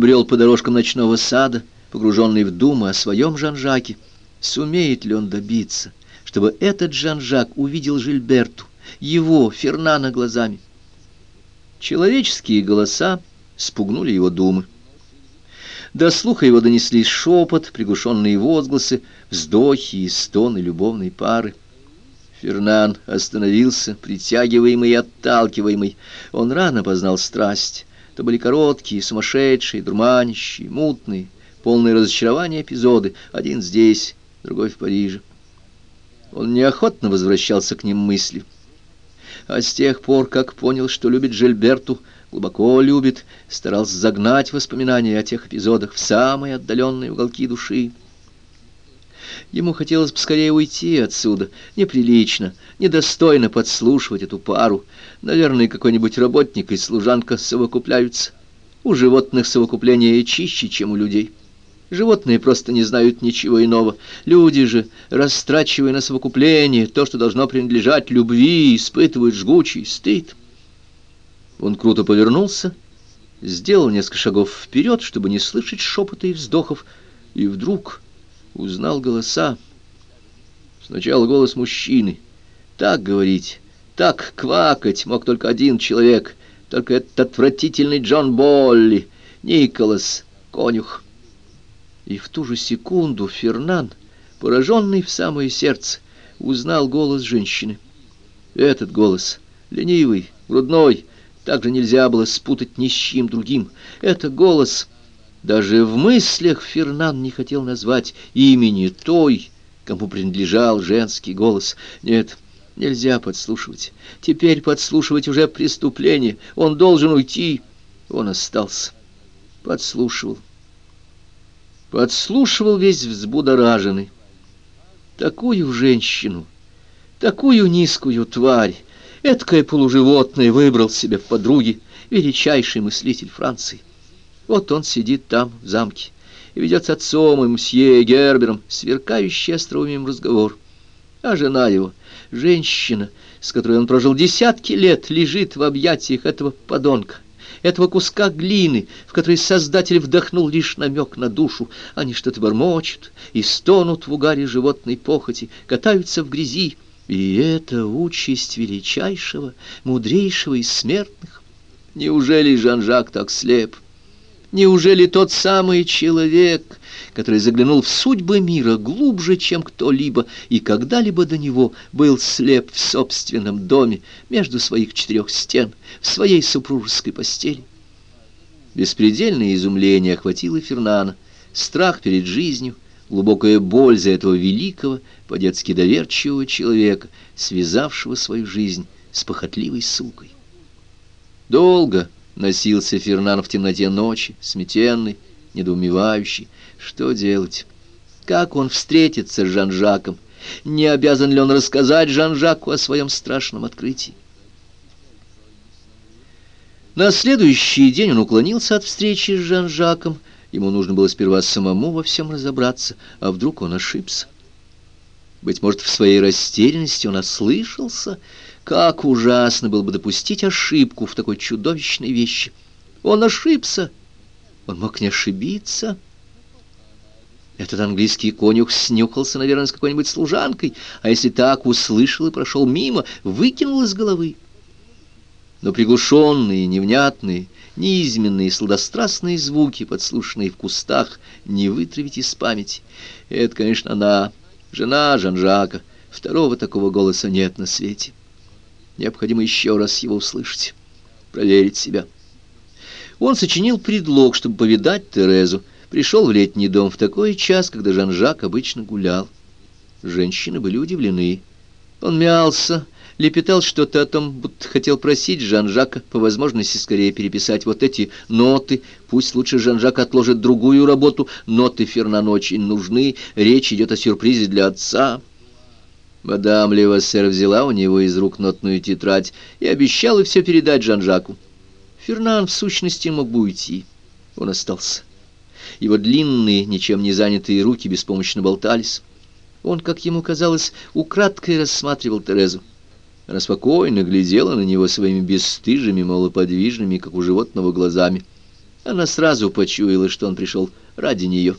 Брел по дорожкам ночного сада, погруженный в думы о своем Жан-Жаке. Сумеет ли он добиться, чтобы этот Жан-Жак увидел Жильберту, его, Фернана, глазами? Человеческие голоса спугнули его думы. До слуха его донеслись шепот, приглушенные возгласы, вздохи и стоны любовной пары. Фернан остановился, притягиваемый и отталкиваемый. Он рано познал страсть. Это были короткие, сумасшедшие, дурманящие, мутные, полные разочарования эпизоды. Один здесь, другой в Париже. Он неохотно возвращался к ним мыслью. А с тех пор, как понял, что любит Жильберту, глубоко любит, старался загнать воспоминания о тех эпизодах в самые отдаленные уголки души. Ему хотелось бы скорее уйти отсюда. Неприлично, недостойно подслушивать эту пару. Наверное, какой-нибудь работник и служанка совокупляются. У животных совокупление чище, чем у людей. Животные просто не знают ничего иного. Люди же, растрачивая на совокупление то, что должно принадлежать любви, испытывают жгучий стыд. Он круто повернулся, сделал несколько шагов вперед, чтобы не слышать шепота и вздохов, и вдруг узнал голоса. Сначала голос мужчины. Так говорить, так квакать мог только один человек, только этот отвратительный Джон Болли, Николас, конюх. И в ту же секунду Фернан, пораженный в самое сердце, узнал голос женщины. Этот голос, ленивый, грудной, также нельзя было спутать ни с чем другим. Это голос... Даже в мыслях Фернан не хотел назвать имени той, кому принадлежал женский голос. Нет, нельзя подслушивать. Теперь подслушивать уже преступление. Он должен уйти. Он остался. Подслушивал. Подслушивал весь взбудораженный. Такую женщину, такую низкую тварь, эткое полуживотное выбрал себе в подруги величайший мыслитель Франции. Вот он сидит там, в замке, и ведет с отцом и мсье Гербером сверкающий остроумием разговор. А жена его, женщина, с которой он прожил десятки лет, лежит в объятиях этого подонка, этого куска глины, в который Создатель вдохнул лишь намек на душу. Они что-то бормочут и стонут в угаре животной похоти, катаются в грязи. И это участь величайшего, мудрейшего из смертных. Неужели Жан-Жак так слеп? Неужели тот самый человек, который заглянул в судьбы мира глубже, чем кто-либо, и когда-либо до него был слеп в собственном доме, между своих четырех стен, в своей супружеской постели? Беспредельное изумление охватило Фернана, страх перед жизнью, глубокая боль за этого великого, по-детски доверчивого человека, связавшего свою жизнь с похотливой сукой. Долго Носился Фернан в темноте ночи, сметенный, недоумевающий. Что делать? Как он встретится с Жан-Жаком? Не обязан ли он рассказать Жан-Жаку о своем страшном открытии? На следующий день он уклонился от встречи с Жан-Жаком. Ему нужно было сперва самому во всем разобраться, а вдруг он ошибся. Быть может, в своей растерянности он ослышался, как ужасно было бы допустить ошибку в такой чудовищной вещи. Он ошибся. Он мог не ошибиться. Этот английский конюх снюхался, наверное, с какой-нибудь служанкой, а если так услышал и прошел мимо, выкинул из головы. Но приглушенные, невнятные, неизменные, сладострастные звуки, подслушанные в кустах, не вытравить из памяти. Это, конечно, она, жена Жан-Жака. Второго такого голоса нет на свете. Необходимо еще раз его услышать, проверить себя. Он сочинил предлог, чтобы повидать Терезу. Пришел в летний дом в такой час, когда Жан-Жак обычно гулял. Женщины были удивлены. Он мялся, лепетал что-то о том, будто хотел просить Жан-Жака по возможности скорее переписать вот эти ноты. Пусть лучше Жан-Жак отложит другую работу. Ноты Фернану очень нужны. Речь идет о сюрпризе для отца. Мадам Левассер взяла у него из рук нотную тетрадь и обещала все передать Жан-Жаку. Фернан, в сущности, мог бы уйти. Он остался. Его длинные, ничем не занятые руки беспомощно болтались. Он, как ему казалось, украдкой рассматривал Терезу. Она спокойно глядела на него своими бесстыжими, малоподвижными, как у животного, глазами. Она сразу почуяла, что он пришел ради нее.